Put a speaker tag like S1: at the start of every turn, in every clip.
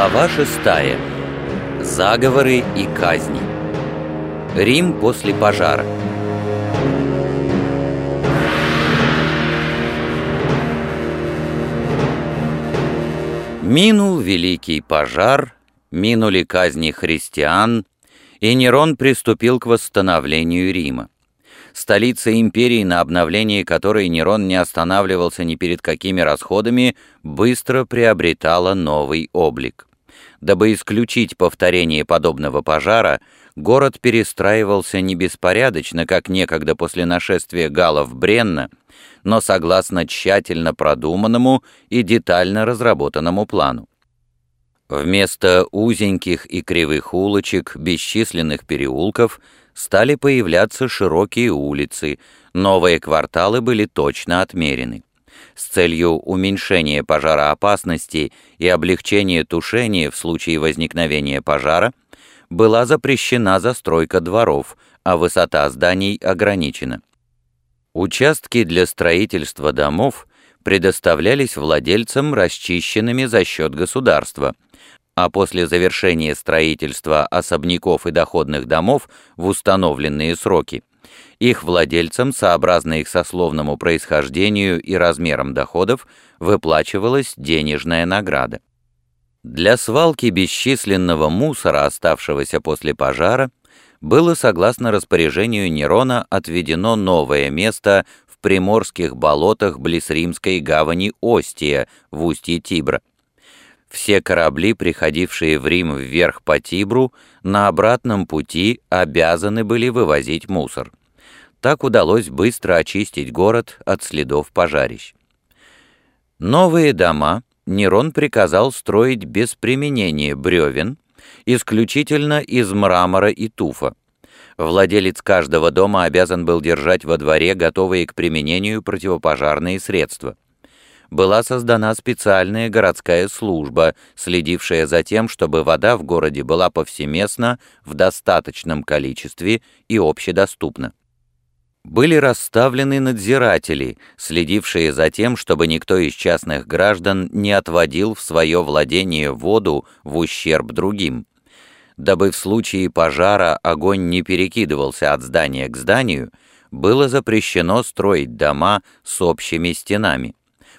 S1: Глава шестая. Заговоры и казни. Рим после пожара. Минул великий пожар, минули казни христиан, и Нерон приступил к восстановлению Рима. Столица империи, на обновлении которой Нерон не останавливался ни перед какими расходами, быстро приобретала новый облик. Дабы исключить повторение подобного пожара, город перестраивался не беспорядочно, как некогда после нашествия галлов Бренна, но согласно тщательно продуманному и детально разработанному плану. Вместо узеньких и кривых улочек, бесчисленных переулков стали появляться широкие улицы, новые кварталы были точно отмерены. С целью уменьшения пожароопасности и облегчения тушения в случае возникновения пожара была запрещена застройка дворов, а высота зданий ограничена. Участки для строительства домов предоставлялись владельцам расчищенными за счет государства, а после завершения строительства особняков и доходных домов в установленные сроки, их владельцам, сообразно их сословному происхождению и размерам доходов, выплачивалась денежная награда. Для свалки бесчисленного мусора, оставшегося после пожара, было, согласно распоряжению Нерона, отведено новое место в приморских болотах близ римской гавани Остия в устье Тибра. Все корабли, приходившие в Рим вверх по Тибру, на обратном пути обязаны были вывозить мусор. Так удалось быстро очистить город от следов пожарищ. Новые дома Нерон приказал строить без применения бревен, исключительно из мрамора и туфа. Владелец каждого дома обязан был держать во дворе готовые к применению противопожарные средства. Была создана специальная городская служба, следившая за тем, чтобы вода в городе была повсеместно, в достаточном количестве и общедоступна. Были расставлены надзиратели, следившие за тем, чтобы никто из частных граждан не отводил в свое владение воду в ущерб другим дабы в случае пожара огонь не перекидывался от здания к зданию, было запрещено строить дома с общими стенами.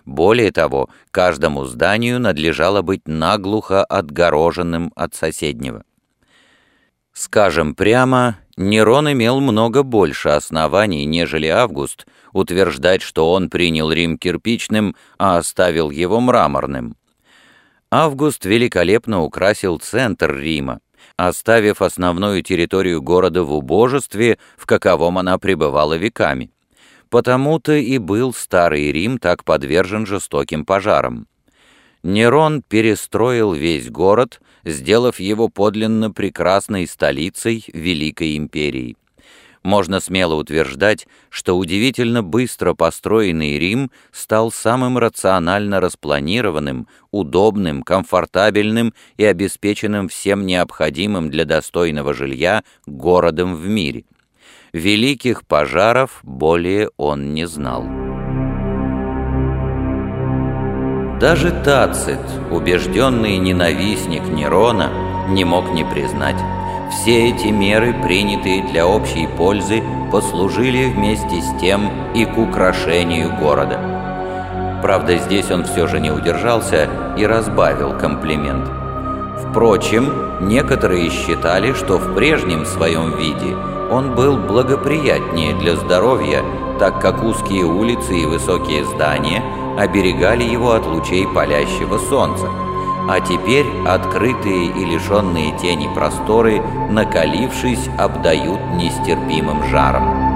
S1: Более того, каждому зданию надлежало быть наглухо отгороженным от соседнего. Скажем прямо, Нерон имел много больше оснований, нежели Август, утверждать, что он принял Рим кирпичным, а оставил его мраморным. Август великолепно украсил центр Рима, оставив основную территорию города в убожестве, в каковом она пребывала веками. Потому-то и был Старый Рим так подвержен жестоким пожарам. Нерон перестроил весь город, сделав его подлинно прекрасной столицей Великой Империи можно смело утверждать, что удивительно быстро построенный Рим стал самым рационально распланированным, удобным, комфортабельным и обеспеченным всем необходимым для достойного жилья городом в мире. Великих пожаров более он не знал. Даже Тацит, убежденный ненавистник Нерона, не мог не признать, все эти меры, принятые для общей пользы, послужили вместе с тем и к украшению города. Правда, здесь он все же не удержался и разбавил комплимент. Впрочем, некоторые считали, что в прежнем своем виде он был благоприятнее для здоровья, так как узкие улицы и высокие здания оберегали его от лучей палящего солнца а теперь открытые и лишенные тени просторы, накалившись, обдают нестерпимым жаром.